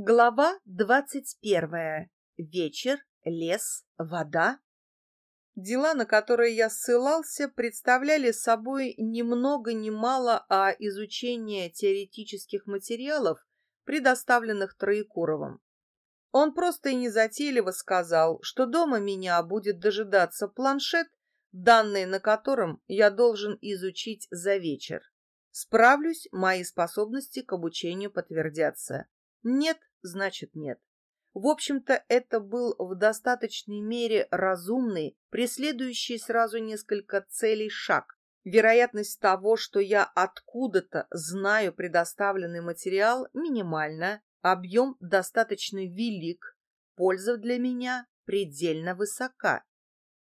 Глава двадцать первая. Вечер, лес, вода. Дела, на которые я ссылался, представляли собой ни много ни мало, а изучение теоретических материалов, предоставленных Троекуровым. Он просто и незатейливо сказал, что дома меня будет дожидаться планшет, данные на котором я должен изучить за вечер. Справлюсь, мои способности к обучению подтвердятся. Нет, значит нет. В общем-то, это был в достаточной мере разумный, преследующий сразу несколько целей шаг. Вероятность того, что я откуда-то знаю предоставленный материал, минимальна, объем достаточно велик, польза для меня предельно высока.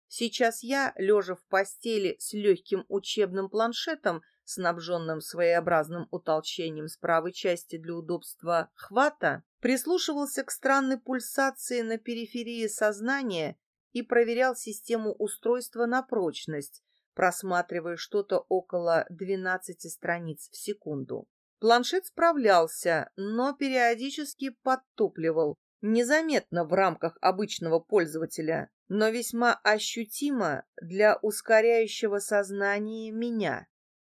Сейчас я, лежа в постели с легким учебным планшетом, снабженным своеобразным утолщением с правой части для удобства хвата, прислушивался к странной пульсации на периферии сознания и проверял систему устройства на прочность, просматривая что-то около 12 страниц в секунду. Планшет справлялся, но периодически подтупливал, незаметно в рамках обычного пользователя, но весьма ощутимо для ускоряющего сознания меня.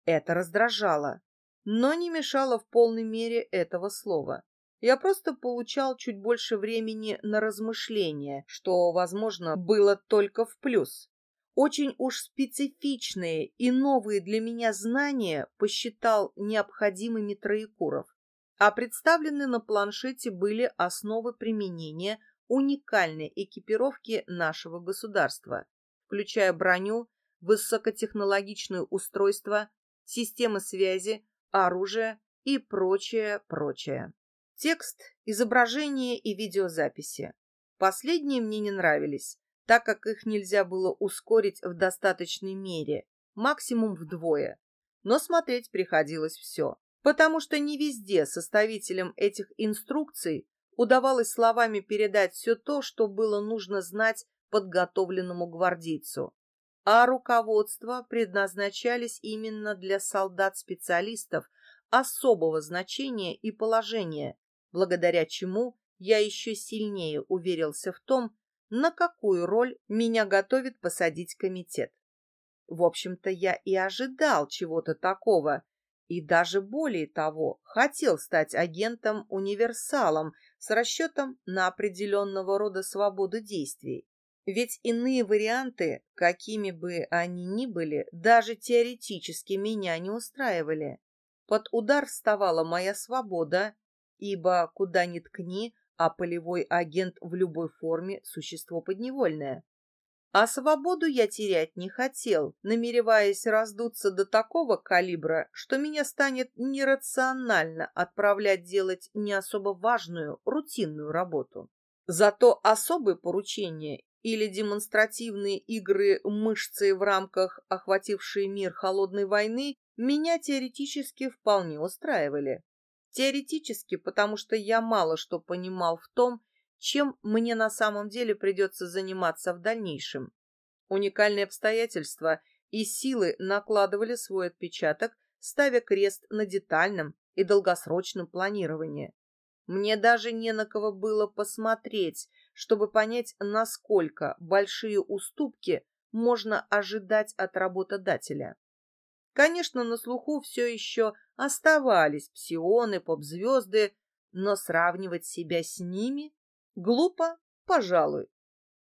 Это раздражало, но не мешало в полной мере этого слова. Я просто получал чуть больше времени на размышления, что, возможно, было только в плюс. Очень уж специфичные и новые для меня знания посчитал необходимыми Троекуров, а представлены на планшете были основы применения уникальной экипировки нашего государства, включая броню, высокотехнологичные устройства, системы связи, оружие и прочее, прочее. Текст, изображение и видеозаписи. Последние мне не нравились, так как их нельзя было ускорить в достаточной мере, максимум вдвое. Но смотреть приходилось все, потому что не везде составителям этих инструкций удавалось словами передать все то, что было нужно знать подготовленному гвардейцу а руководства предназначались именно для солдат-специалистов особого значения и положения, благодаря чему я еще сильнее уверился в том, на какую роль меня готовит посадить комитет. В общем-то, я и ожидал чего-то такого, и даже более того, хотел стать агентом-универсалом с расчетом на определенного рода свободу действий. Ведь иные варианты, какими бы они ни были, даже теоретически меня не устраивали. Под удар вставала моя свобода, ибо куда ни ткни, а полевой агент в любой форме – существо подневольное. А свободу я терять не хотел, намереваясь раздуться до такого калибра, что меня станет нерационально отправлять делать не особо важную, рутинную работу. Зато особые поручения или демонстративные игры мышцы в рамках охватившей мир холодной войны меня теоретически вполне устраивали. Теоретически, потому что я мало что понимал в том, чем мне на самом деле придется заниматься в дальнейшем. Уникальные обстоятельства и силы накладывали свой отпечаток, ставя крест на детальном и долгосрочном планировании. Мне даже не на кого было посмотреть, чтобы понять, насколько большие уступки можно ожидать от работодателя. Конечно, на слуху все еще оставались псионы, поп-звезды, но сравнивать себя с ними глупо, пожалуй.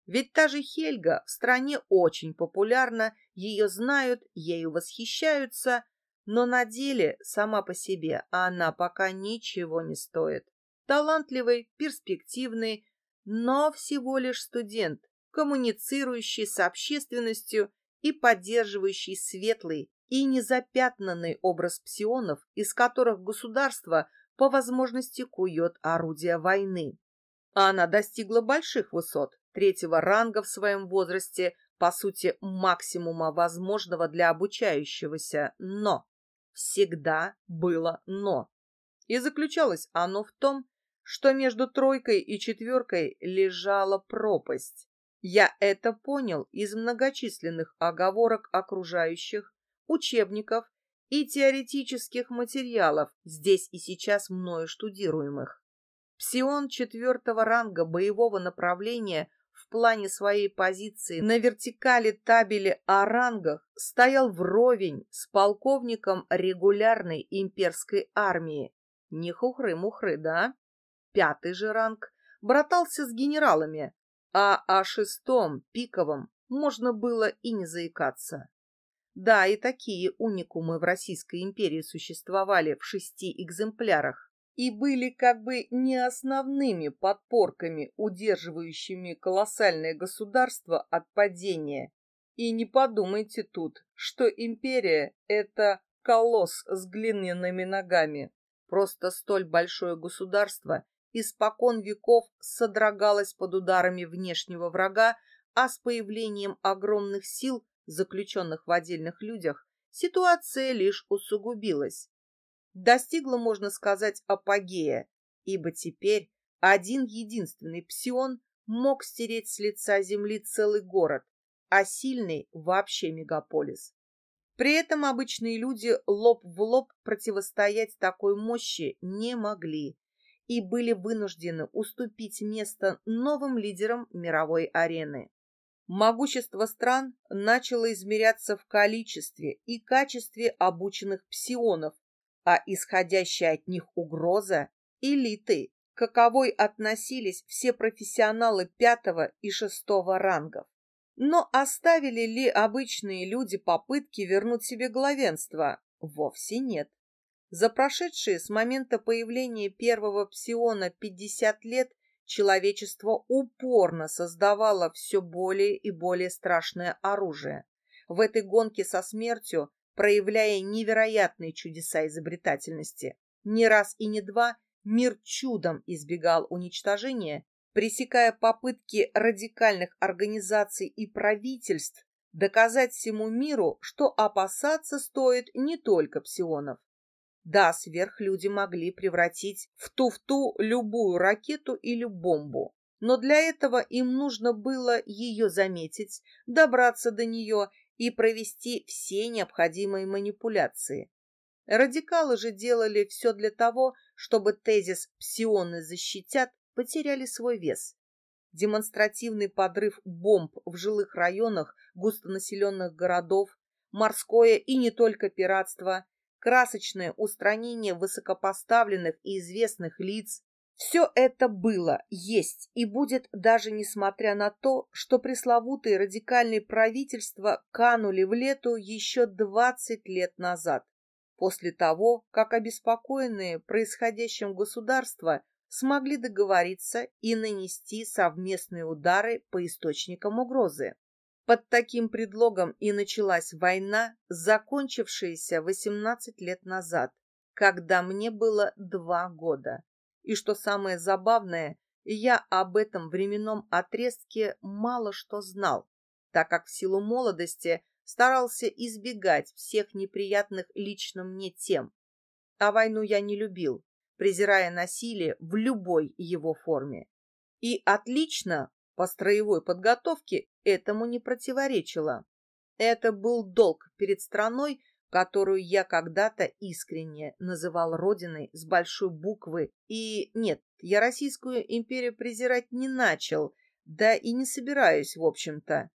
Ведь та же Хельга в стране очень популярна, ее знают, ею восхищаются, но на деле сама по себе она пока ничего не стоит талантливый, перспективный, но всего лишь студент, коммуницирующий с общественностью и поддерживающий светлый и незапятнанный образ псионов, из которых государство по возможности кует орудия войны. А она достигла больших высот, третьего ранга в своем возрасте, по сути, максимума возможного для обучающегося, но всегда было «но». И заключалось оно в том, что между тройкой и четверкой лежала пропасть. Я это понял из многочисленных оговорок окружающих, учебников и теоретических материалов, здесь и сейчас мною штудируемых. Псион четвертого ранга боевого направления в плане своей позиции на вертикали табели о рангах стоял вровень с полковником регулярной имперской армии. Не хухры-мухры, да? Пятый же ранг братался с генералами, а о шестом, пиковом, можно было и не заикаться. Да, и такие уникумы в Российской империи существовали в шести экземплярах и были как бы не основными подпорками, удерживающими колоссальное государство от падения. И не подумайте тут, что империя — это колосс с глиняными ногами. Просто столь большое государство испокон веков содрогалось под ударами внешнего врага, а с появлением огромных сил, заключенных в отдельных людях, ситуация лишь усугубилась. Достигла, можно сказать, апогея, ибо теперь один единственный псион мог стереть с лица земли целый город, а сильный вообще мегаполис. При этом обычные люди лоб в лоб противостоять такой мощи не могли и были вынуждены уступить место новым лидерам мировой арены. Могущество стран начало измеряться в количестве и качестве обученных псионов, а исходящая от них угроза – элиты, каковой относились все профессионалы пятого и шестого рангов. Но оставили ли обычные люди попытки вернуть себе главенство? Вовсе нет. За прошедшие с момента появления первого псиона 50 лет человечество упорно создавало все более и более страшное оружие. В этой гонке со смертью, проявляя невероятные чудеса изобретательности, не раз и не два мир чудом избегал уничтожения, пресекая попытки радикальных организаций и правительств доказать всему миру, что опасаться стоит не только псионов. Да, сверхлюди могли превратить в туфту любую ракету или бомбу, но для этого им нужно было ее заметить, добраться до нее и провести все необходимые манипуляции. Радикалы же делали все для того, чтобы тезис «псионы защитят» потеряли свой вес. Демонстративный подрыв бомб в жилых районах густонаселенных городов, морское и не только пиратство, красочное устранение высокопоставленных и известных лиц. Все это было, есть и будет даже несмотря на то, что пресловутые радикальные правительства канули в лету еще 20 лет назад, после того, как обеспокоенные происходящим государства смогли договориться и нанести совместные удары по источникам угрозы. Под таким предлогом и началась война, закончившаяся 18 лет назад, когда мне было два года. И что самое забавное, я об этом временном отрезке мало что знал, так как в силу молодости старался избегать всех неприятных лично мне тем. А войну я не любил, презирая насилие в любой его форме. И отлично по строевой подготовке этому не противоречило. Это был долг перед страной, которую я когда-то искренне называл родиной с большой буквы. И нет, я Российскую империю презирать не начал, да и не собираюсь, в общем-то.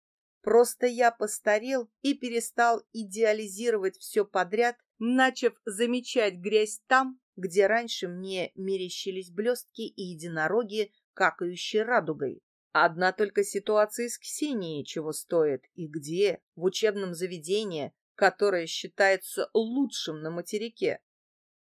Просто я постарел и перестал идеализировать все подряд, начав замечать грязь там, где раньше мне мерещились блестки и единороги, какающие радугой. Одна только ситуация с Ксенией чего стоит и где, в учебном заведении, которое считается лучшим на материке.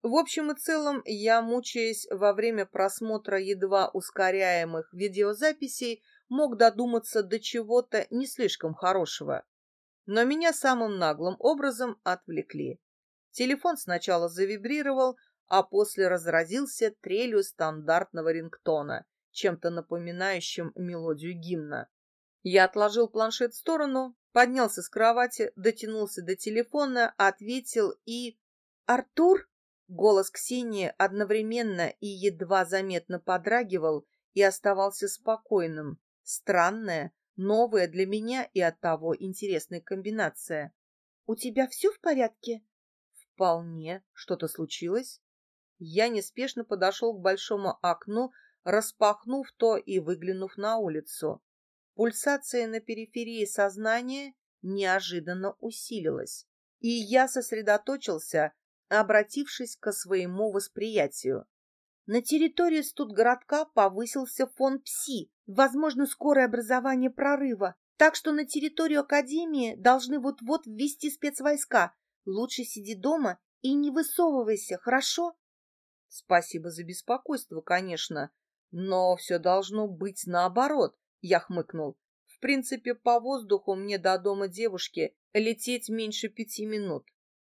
В общем и целом, я, мучаясь во время просмотра едва ускоряемых видеозаписей, мог додуматься до чего-то не слишком хорошего. Но меня самым наглым образом отвлекли. Телефон сначала завибрировал, а после разразился трелью стандартного рингтона чем-то напоминающим мелодию гимна. Я отложил планшет в сторону, поднялся с кровати, дотянулся до телефона, ответил и... «Артур?» Голос Ксении одновременно и едва заметно подрагивал и оставался спокойным. Странная, новая для меня и оттого интересная комбинация. «У тебя все в порядке?» «Вполне. Что-то случилось?» Я неспешно подошел к большому окну, распахнув то и выглянув на улицу. Пульсация на периферии сознания неожиданно усилилась, и я сосредоточился, обратившись к своему восприятию. На территории студгородка повысился фон ПСИ, возможно, скорое образование прорыва, так что на территорию Академии должны вот-вот ввести спецвойска. Лучше сиди дома и не высовывайся, хорошо? Спасибо за беспокойство, конечно, но все должно быть наоборот, я хмыкнул. В принципе, по воздуху мне до дома девушки лететь меньше пяти минут.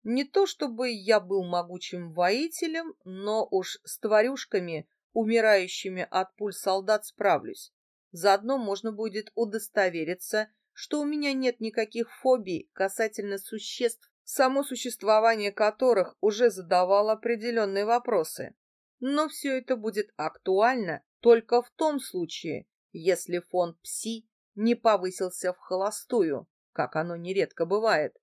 Не то чтобы я был могучим воителем, но уж с тварюшками, умирающими от пуль солдат, справлюсь. Заодно можно будет удостовериться, что у меня нет никаких фобий касательно существ, само существование которых уже задавало определенные вопросы. Но все это будет актуально только в том случае, если фонд ПСИ не повысился в холостую, как оно нередко бывает.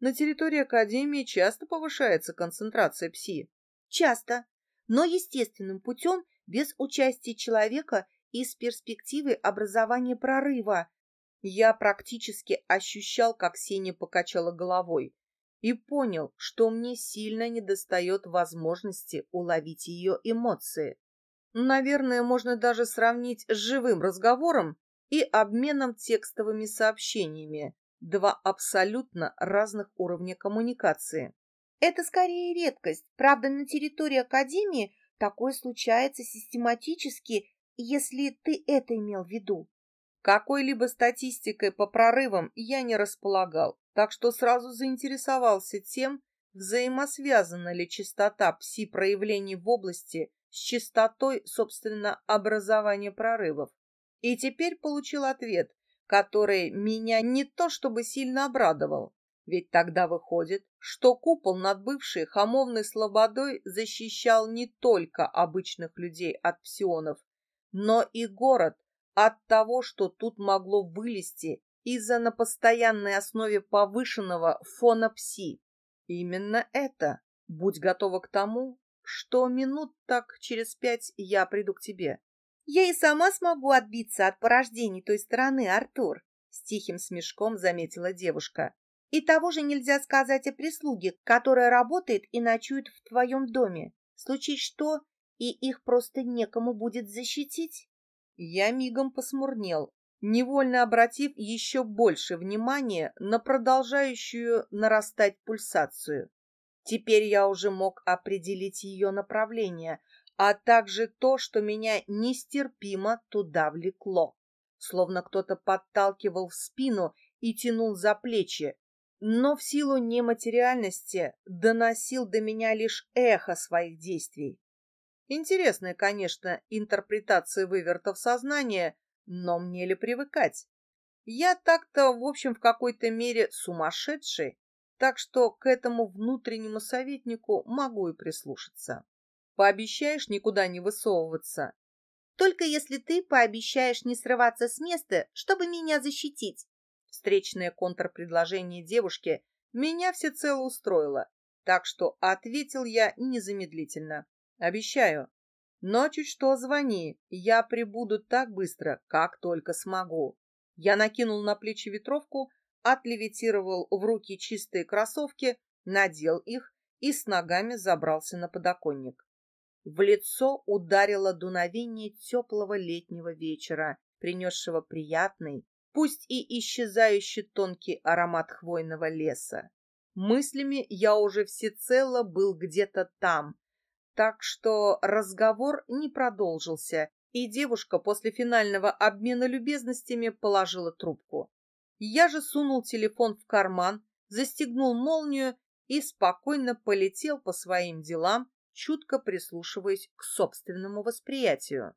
На территории Академии часто повышается концентрация ПСИ. Часто, но естественным путем, без участия человека и с перспективы образования прорыва. Я практически ощущал, как Сеня покачала головой, и понял, что мне сильно недостает возможности уловить ее эмоции. Наверное, можно даже сравнить с живым разговором и обменом текстовыми сообщениями, два абсолютно разных уровня коммуникации. Это скорее редкость. Правда, на территории Академии такое случается систематически, если ты это имел в виду. Какой-либо статистикой по прорывам я не располагал, так что сразу заинтересовался тем, взаимосвязана ли частота пси-проявлений в области с частотой, собственно, образования прорывов. И теперь получил ответ, который меня не то чтобы сильно обрадовал. Ведь тогда выходит, что купол над бывшей хамовной слободой защищал не только обычных людей от псионов, но и город от того, что тут могло вылезти из-за на постоянной основе повышенного фона пси. Именно это. Будь готова к тому, что минут так через пять я приду к тебе. Я и сама смогу отбиться от порождений той стороны, Артур, с тихим смешком заметила девушка. И того же нельзя сказать о прислуге, которая работает и ночует в твоем доме. Случись что, и их просто некому будет защитить. Я мигом посмурнел, невольно обратив еще больше внимания на продолжающую нарастать пульсацию. Теперь я уже мог определить ее направление — а также то, что меня нестерпимо туда влекло. Словно кто-то подталкивал в спину и тянул за плечи, но в силу нематериальности доносил до меня лишь эхо своих действий. Интересная, конечно, интерпретация вывертов сознания, но мне ли привыкать? Я так-то, в общем, в какой-то мере сумасшедший, так что к этому внутреннему советнику могу и прислушаться. Пообещаешь никуда не высовываться? Только если ты пообещаешь не срываться с места, чтобы меня защитить. Встречное контрпредложение девушки меня всецело устроило, так что ответил я незамедлительно. Обещаю. Но чуть что звони, я прибуду так быстро, как только смогу. Я накинул на плечи ветровку, отлевитировал в руки чистые кроссовки, надел их и с ногами забрался на подоконник. В лицо ударило дуновение теплого летнего вечера, принесшего приятный, пусть и исчезающий тонкий аромат хвойного леса. Мыслями я уже всецело был где-то там, так что разговор не продолжился, и девушка после финального обмена любезностями положила трубку. Я же сунул телефон в карман, застегнул молнию и спокойно полетел по своим делам, чутко прислушиваясь к собственному восприятию.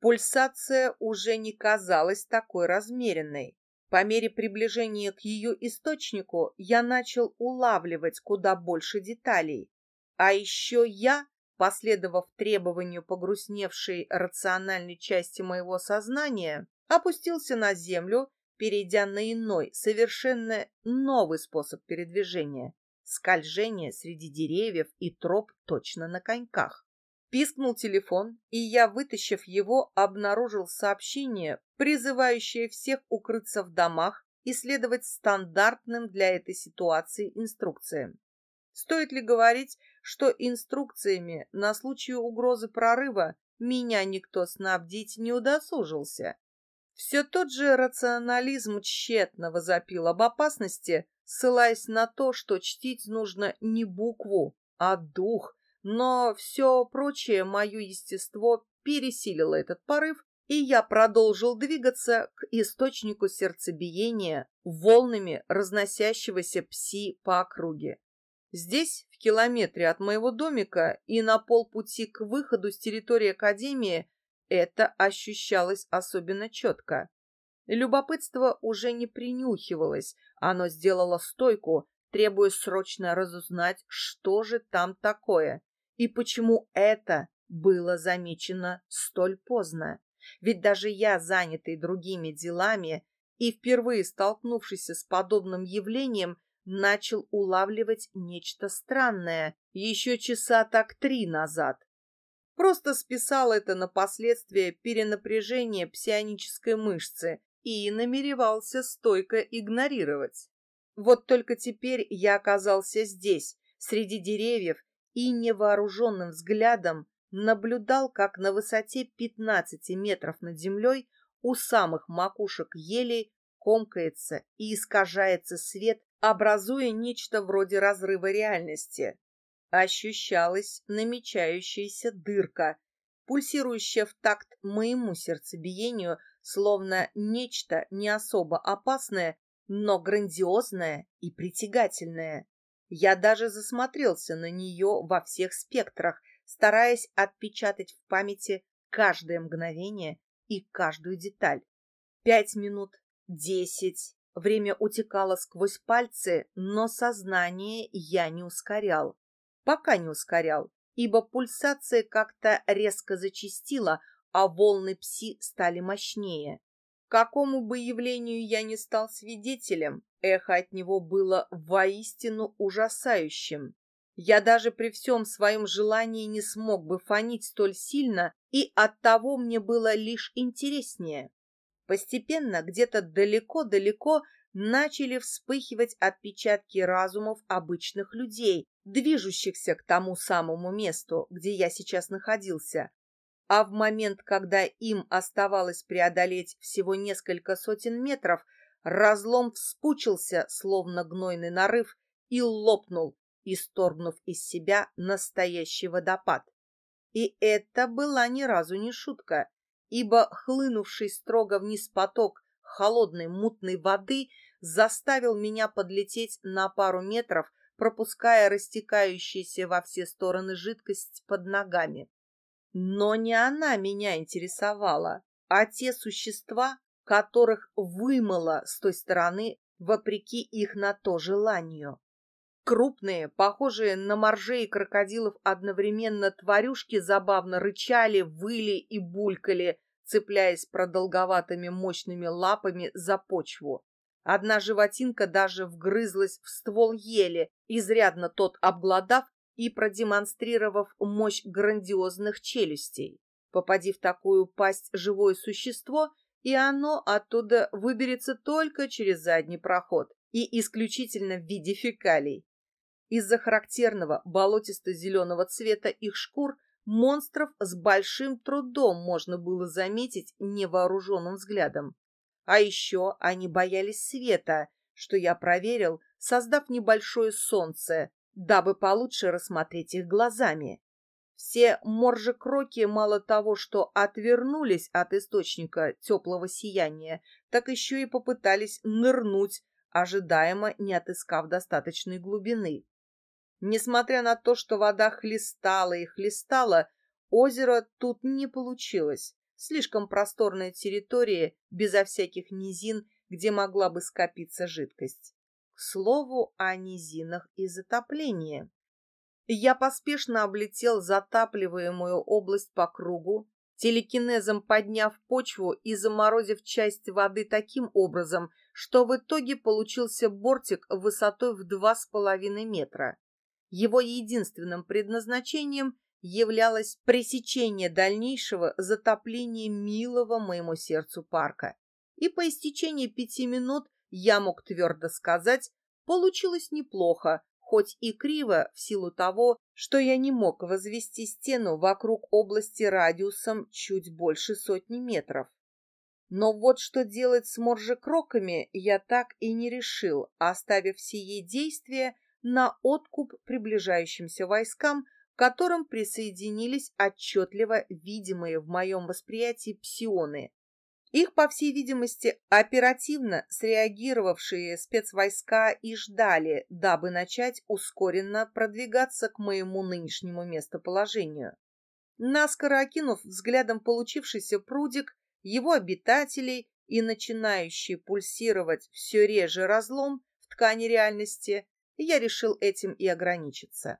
Пульсация уже не казалась такой размеренной. По мере приближения к ее источнику я начал улавливать куда больше деталей. А еще я, последовав требованию погрустневшей рациональной части моего сознания, опустился на землю, перейдя на иной, совершенно новый способ передвижения скольжение среди деревьев и троп точно на коньках. Пискнул телефон, и я, вытащив его, обнаружил сообщение, призывающее всех укрыться в домах и следовать стандартным для этой ситуации инструкциям. Стоит ли говорить, что инструкциями на случай угрозы прорыва меня никто снабдить не удосужился? Все тот же рационализм тщетно возопил об опасности, ссылаясь на то, что чтить нужно не букву, а дух, но все прочее мое естество пересилило этот порыв, и я продолжил двигаться к источнику сердцебиения, волнами разносящегося пси по округе. Здесь, в километре от моего домика и на полпути к выходу с территории Академии, это ощущалось особенно четко. Любопытство уже не принюхивалось, оно сделало стойку, требуя срочно разузнать, что же там такое и почему это было замечено столь поздно. Ведь даже я, занятый другими делами и впервые столкнувшийся с подобным явлением, начал улавливать нечто странное еще часа так три назад. Просто списал это на последствия перенапряжения псионической мышцы и намеревался стойко игнорировать. Вот только теперь я оказался здесь, среди деревьев, и невооруженным взглядом наблюдал, как на высоте 15 метров над землей у самых макушек елей комкается и искажается свет, образуя нечто вроде разрыва реальности. Ощущалась намечающаяся дырка, пульсирующая в такт моему сердцебиению, словно нечто не особо опасное, но грандиозное и притягательное. Я даже засмотрелся на нее во всех спектрах, стараясь отпечатать в памяти каждое мгновение и каждую деталь. Пять минут, десять. Время утекало сквозь пальцы, но сознание я не ускорял. Пока не ускорял, ибо пульсация как-то резко зачастила, а волны пси стали мощнее. Какому бы явлению я не стал свидетелем, эхо от него было воистину ужасающим. Я даже при всем своем желании не смог бы фонить столь сильно, и оттого мне было лишь интереснее. Постепенно, где-то далеко-далеко, начали вспыхивать отпечатки разумов обычных людей, движущихся к тому самому месту, где я сейчас находился. А в момент, когда им оставалось преодолеть всего несколько сотен метров, разлом вспучился, словно гнойный нарыв, и лопнул, исторгнув из себя настоящий водопад. И это была ни разу не шутка, ибо хлынувший строго вниз поток холодной мутной воды заставил меня подлететь на пару метров, пропуская растекающуюся во все стороны жидкость под ногами. Но не она меня интересовала, а те существа, которых вымыло с той стороны, вопреки их на то желанию. Крупные, похожие на моржей и крокодилов одновременно тварюшки забавно рычали, выли и булькали, цепляясь продолговатыми мощными лапами за почву. Одна животинка даже вгрызлась в ствол ели, изрядно тот обглодав и продемонстрировав мощь грандиозных челюстей. Попади в такую пасть живое существо, и оно оттуда выберется только через задний проход и исключительно в виде фекалий. Из-за характерного болотисто-зеленого цвета их шкур монстров с большим трудом можно было заметить невооруженным взглядом. А еще они боялись света, что я проверил, создав небольшое солнце, дабы получше рассмотреть их глазами. Все моржекроки мало того, что отвернулись от источника теплого сияния, так еще и попытались нырнуть, ожидаемо не отыскав достаточной глубины. Несмотря на то, что вода хлестала и хлестала, озеро тут не получилось. Слишком просторная территория, безо всяких низин, где могла бы скопиться жидкость. К слову о низинах и затоплении. Я поспешно облетел затапливаемую область по кругу, телекинезом подняв почву и заморозив часть воды таким образом, что в итоге получился бортик высотой в два с половиной метра. Его единственным предназначением являлось пресечение дальнейшего затопления милого моему сердцу парка. И по истечении пяти минут я мог твердо сказать, получилось неплохо, хоть и криво в силу того, что я не мог возвести стену вокруг области радиусом чуть больше сотни метров. Но вот что делать с моржекроками я так и не решил, оставив сие действия на откуп приближающимся войскам, к которым присоединились отчетливо видимые в моем восприятии псионы. Их, по всей видимости, оперативно среагировавшие спецвойска и ждали, дабы начать ускоренно продвигаться к моему нынешнему местоположению. Наскоро окинув взглядом получившийся прудик, его обитателей и начинающий пульсировать все реже разлом в ткани реальности, я решил этим и ограничиться.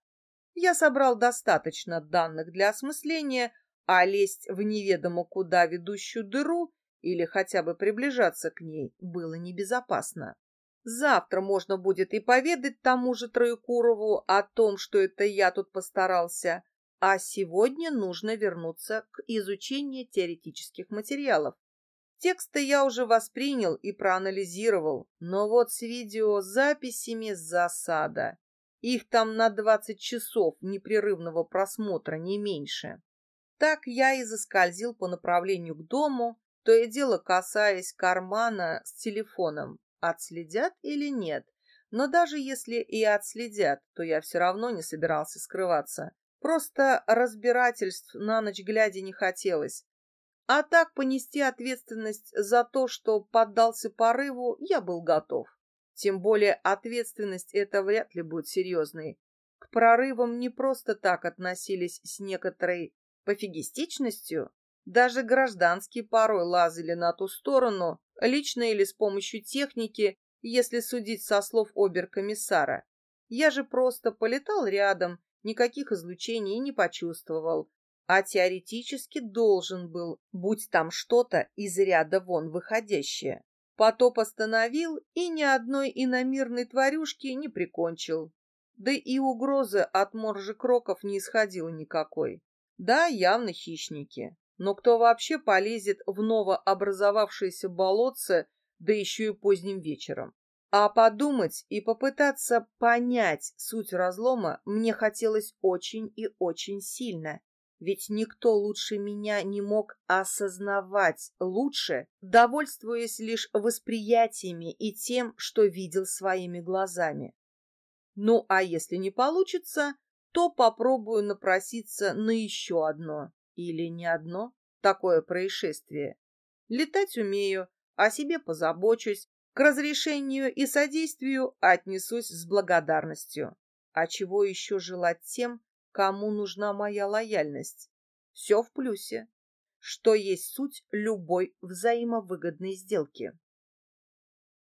Я собрал достаточно данных для осмысления, а лезть в неведомо куда ведущую дыру или хотя бы приближаться к ней было небезопасно. Завтра можно будет и поведать тому же Троекурову о том, что это я тут постарался, а сегодня нужно вернуться к изучению теоретических материалов. Тексты я уже воспринял и проанализировал, но вот с видеозаписями засада. Их там на 20 часов непрерывного просмотра, не меньше. Так я и заскользил по направлению к дому, то и дело касаясь кармана с телефоном. Отследят или нет? Но даже если и отследят, то я все равно не собирался скрываться. Просто разбирательств на ночь глядя не хотелось. А так понести ответственность за то, что поддался порыву, я был готов. Тем более ответственность эта вряд ли будет серьезной. К прорывам не просто так относились с некоторой пофигистичностью. Даже гражданские порой лазили на ту сторону, лично или с помощью техники, если судить со слов оберкомиссара. Я же просто полетал рядом никаких излучений не почувствовал, а теоретически должен был, будь там что-то из ряда вон выходящее. Потоп остановил и ни одной иномирной тварюшки не прикончил. Да и угрозы от моржекроков не исходило никакой. Да, явно хищники. Но кто вообще полезет в новообразовавшееся болотце, да еще и поздним вечером? А подумать и попытаться понять суть разлома мне хотелось очень и очень сильно. Ведь никто лучше меня не мог осознавать лучше, довольствуясь лишь восприятиями и тем, что видел своими глазами. Ну, а если не получится, то попробую напроситься на еще одно, или не одно, такое происшествие. Летать умею, о себе позабочусь, к разрешению и содействию отнесусь с благодарностью. А чего еще желать тем, кому нужна моя лояльность? Все в плюсе, что есть суть любой взаимовыгодной сделки.